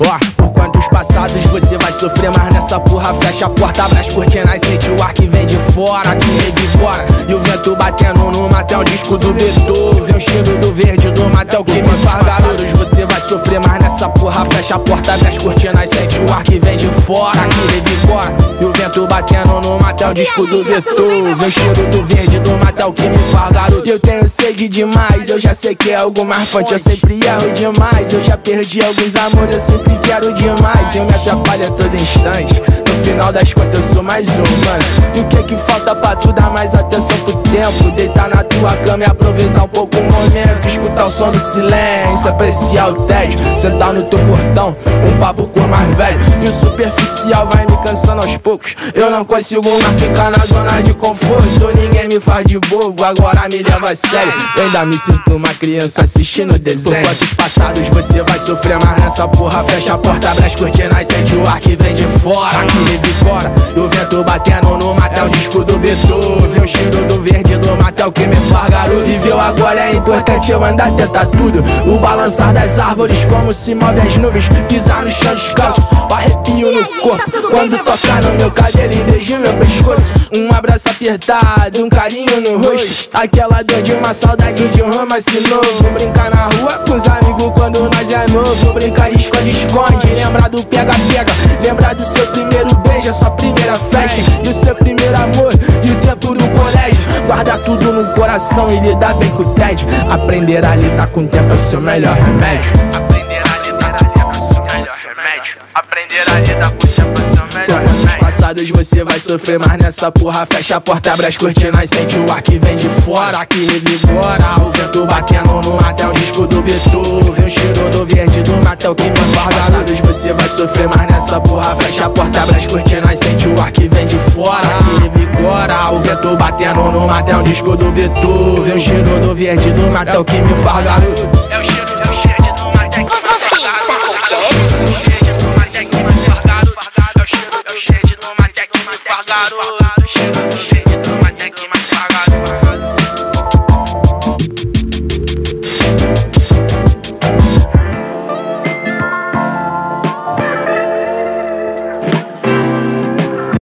Ó, oh, por quantos passados você vai sofrer mais nessa porra? Fecha a porta, abre as cortinas, sente o ar que vem de fora, que revivora E o vento batendo no matel, é disco do Beethoven, o cheiro do verde do matel que me faz Sofrer, mas nessa porra fecha a porta, abre as cortinas, sente o ar que vem de fora, que revigora. E o vento batendo no matel, disco do Beethoven, o cheiro do verde do matel que me faz garoto. Eu tenho sede demais, eu já sei que é algo mais forte, eu sempre erro demais. Eu já perdi alguns amores, eu sempre quero demais. Eu me atrapalho a todo instante. No final das contas, eu sou mais um, mano. E o que que falta pra tu dar mais atenção pro tempo? Deitar na tua cama e aproveitar um pouco o momento. Escutar o som do silêncio, apreciar o tédio. Sentar no teu portão, um papo com mais velho. E o superficial vai me cansando aos poucos. Eu não consigo mais ficar na zona de conforto. Ninguém me faz de bobo, agora me leva a sério. Eu ainda me sinto uma criança assistindo desenho. Por quantos passados você vai sofrer, mas nessa porra fecha a porta, abre as cortinas, sente o ar que vem de fora, que revigora. E o vento batendo no matel, disco do Beethoven, o cheiro do verde do matel que me faz garoto. Viveu agora é importante eu andar tentar tudo. O balançar das árvores, como se move as nuvens, pisar no chão descalço, arrepio no corpo. Quando tocar no meu cabelo e beijar meu pescoço, um abraço apertado, um carinho no rosto. Aquela dor de uma saudade de um romance novo. Brincar na rua com os amigos quando nós é novo. Brincar de esconde-esconde, lembrar do pega-pega. Lembrar do seu primeiro beijo, a sua primeira festa. E o seu primeiro amor Guardar tudo no coração e lidar bem com o tédio. Aprender a lidar com o tempo é o seu melhor remédio. Aprender a lidar com o tempo é o seu melhor remédio. Aprender a lidar com o tempo é o seu melhor remédio. passados você vai sofrer, mas nessa porra fecha a porta, abre as cortinas, sente o ar que vem de fora, que revigora. O vento batendo no matel, disco do Beethoven, o cheiro do verde do matel que me faz passados você vai sofrer, mas nessa porra fecha a porta, abre as cortinas, sente o ar que vem de fora, Tô batendo no mato, é um disco do Beto. Beethoven. É o cheiro do verde do mato é o que me faz garoto. É o cheiro do verde do mato é que me faz garoto. É o cheiro do verde do mato é que me faz garoto. É o cheiro do verde do mato que me faz garoto.